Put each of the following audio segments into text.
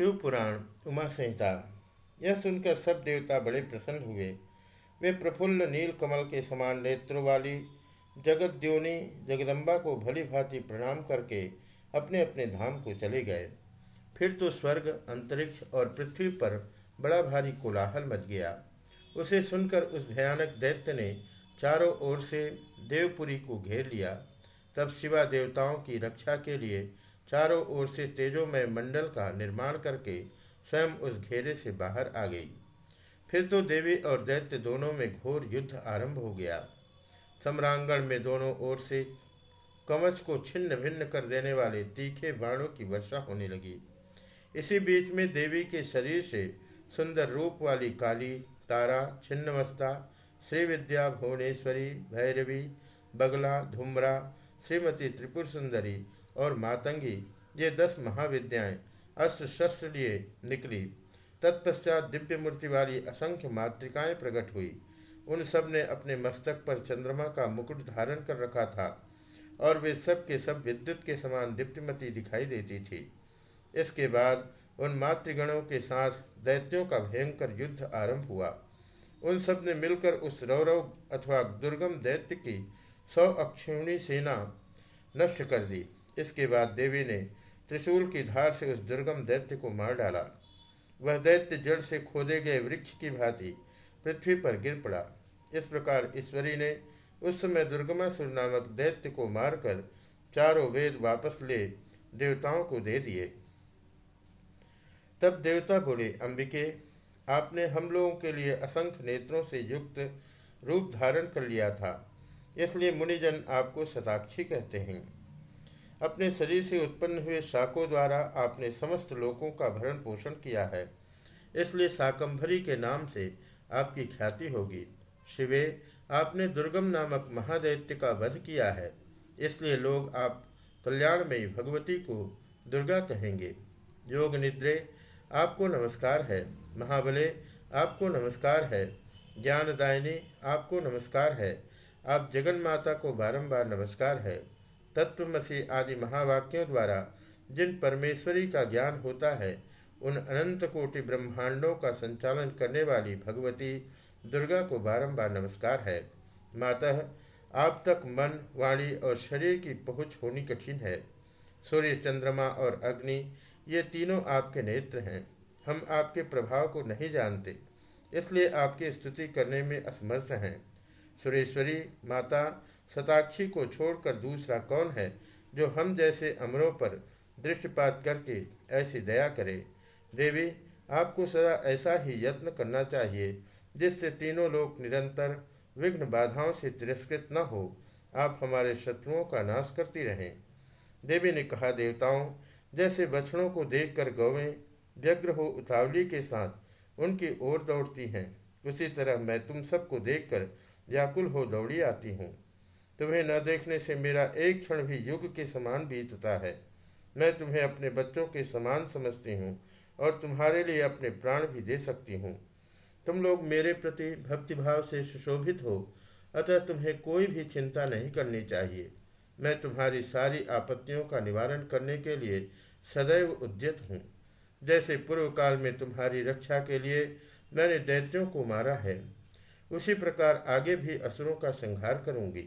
शिव पुराण उमा संहिता यह सुनकर सब देवता बड़े प्रसन्न हुए। वे प्रफुल्ल नील कमल के समान नेत्रों वाली जगद्योनि जगदम्बा को भली भांति प्रणाम करके अपने अपने धाम को चले गए। फिर तो स्वर्ग, अंतरिक्ष और पृथ्वी पर बड़ा भारी कोलाहल मच गया। उसे सुनकर उस भयानक दैत्य ने चारों ओर से देवपुरी को घेर लिया। तब शिवा देवताओं की रक्षा के लिए चारों ओर से तेजोमय मंडल का निर्माण करके स्वयं उस घेरे से बाहर आ गई। फिर तो देवी और दैत्य दोनों में घोर युद्ध आरंभ हो गया। सम्रांगण में दोनों ओर से कवच को छिन्न भिन्न कर देने वाले तीखे बाणों की वर्षा होने लगी। इसी बीच में देवी के शरीर से सुंदर रूप वाली काली, तारा, छिन्नमस्ता, श्रीविद्या, भुवनेश्वरी, भैरवी, बगला, धुमरा श्रीमती त्रिपुर सुंदरी और मातंगी, ये दस महाविद्याएँ अस्त्र शस्त्र लिए निकली। तत्पश्चात दिव्य मूर्ति वाली असंख्य मातृकाएँ प्रकट हुई। उन सबने अपने मस्तक पर चंद्रमा का मुकुट धारण कर रखा था और वे सब के सब विद्युत के समान दीप्तिमती दिखाई देती थी। इसके बाद उन मातृगणों के साथ दैत्यों का भयंकर युद्ध आरंभ हुआ। उन सबने मिलकर उस रौरव अथवा दुर्गम दैत्य की सौ अक्षिणी सेना नष्ट कर दी। इसके बाद देवी ने त्रिशूल की धार से उस दुर्गम दैत्य को मार डाला। वह दैत्य जड़ से खोदे गए वृक्ष की भांति पृथ्वी पर गिर पड़ा। इस प्रकार ईश्वरी ने उस समय दुर्गमासुर नामक दैत्य को मारकर चारों वेद वापस ले देवताओं को दे दिए। तब देवता बोले, अंबिके, आपने हम लोगों के लिए असंख्य नेत्रों से युक्त रूप धारण कर लिया था। इसलिए मुनिजन आपको शताक्षी कहते हैं। अपने शरीर से उत्पन्न हुए शाकों द्वारा आपने समस्त लोकों का भरण पोषण किया है। इसलिए शाकंभरी के नाम से आपकी ख्याति होगी। शिवे, आपने दुर्गम नामक महादैत्य का वध किया है। इसलिए लोग आप कल्याणमयी भगवती को दुर्गा कहेंगे। योग निद्रे, आपको नमस्कार है। महाबले, आपको नमस्कार है। ज्ञानदायिनी, आपको नमस्कार है। आप जगन माता को बारंबार नमस्कार है। तत्वमसी आदि महावाक्यों द्वारा जिन परमेश्वरी का ज्ञान होता है, उन अनंत कोटि ब्रह्मांडों का संचालन करने वाली भगवती दुर्गा को बारंबार नमस्कार है। माता आप तक मन, वाणी और शरीर की पहुँच होनी कठिन है। सूर्य, चंद्रमा और अग्नि, ये तीनों आपके नेत्र हैं। हम आपके प्रभाव को नहीं जानते, इसलिए आपकी स्तुति करने में असमर्थ हैं। सुरेश्वरी माता सताक्षी को छोड़कर दूसरा कौन है जो हम जैसे अमरों पर दृष्टिपात करके ऐसी दया करे? देवी, आपको सदा ऐसा ही यत्न करना चाहिए जिससे तीनों लोग निरंतर विघ्न बाधाओं से तिरस्कृत न हो। आप हमारे शत्रुओं का नाश करती रहें। देवी ने कहा, देवताओं, जैसे बछड़ों को देखकर गौवें व्यग्र हो उतावली के साथ उनकी ओर दौड़ती हैं, उसी तरह मैं तुम सबको देखकर व्याकुल हो दौड़ी आती हूँ। तुम्हें न देखने से मेरा एक क्षण भी युग के समान बीतता है। मैं तुम्हें अपने बच्चों के समान समझती हूँ और तुम्हारे लिए अपने प्राण भी दे सकती हूँ। तुम लोग मेरे प्रति भक्तिभाव से सुशोभित हो, अतः तुम्हें कोई भी चिंता नहीं करनी चाहिए। मैं तुम्हारी सारी आपत्तियों का निवारण करने के लिए सदैव उद्यत हूँ। जैसे पूर्व काल में तुम्हारी रक्षा के लिए मैंने दैत्यों को मारा है उसी प्रकार आगे भी असुरों का संहार करूँगी।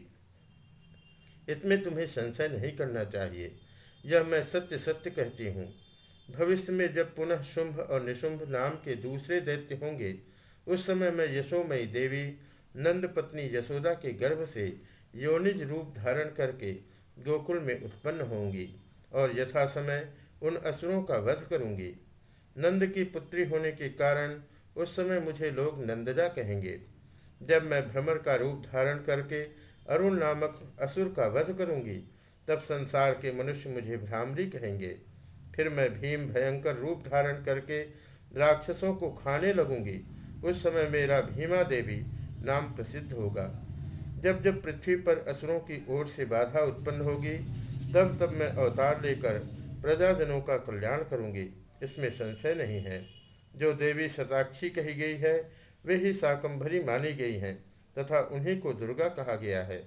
इसमें तुम्हें संशय नहीं करना चाहिए। यह मैं सत्य सत्य कहती हूँ। भविष्य में जब पुनः शुंभ और निशुंभ नाम के दूसरे दैत्य होंगे, उस समय मैं यशोमयी देवी नंद पत्नी यशोदा के गर्भ से योनिज रूप धारण करके गोकुल में उत्पन्न होंगी और यथा समय उन असुरों का वध करूँगी। नंद की पुत्री होने के कारण उस समय मुझे लोग नंदजा कहेंगे। जब मैं भ्रमर का रूप धारण करके अरुण नामक असुर का वध करूँगी, तब संसार के मनुष्य मुझे भ्रामरी कहेंगे। फिर मैं भीम भयंकर रूप धारण करके राक्षसों को खाने लगूँगी। उस समय मेरा भीमा देवी नाम प्रसिद्ध होगा। जब जब पृथ्वी पर असुरों की ओर से बाधा उत्पन्न होगी, तब तब मैं अवतार लेकर प्रजाजनों का कल्याण करूँगी। इसमें संशय नहीं है। जो देवी शताक्षी कही गई है वे ही शाकंभरी मानी गई हैं, तथा उन्हीं को दुर्गा कहा गया है।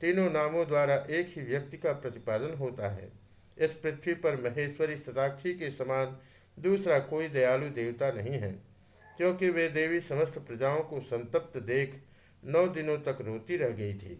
तीनों नामों द्वारा एक ही व्यक्ति का प्रतिपादन होता है। इस पृथ्वी पर महेश्वरी शताक्षी के समान दूसरा कोई दयालु देवता नहीं है, क्योंकि वे देवी समस्त प्रजाओं को संतप्त देख नौ दिनों तक रोती रह गई थी।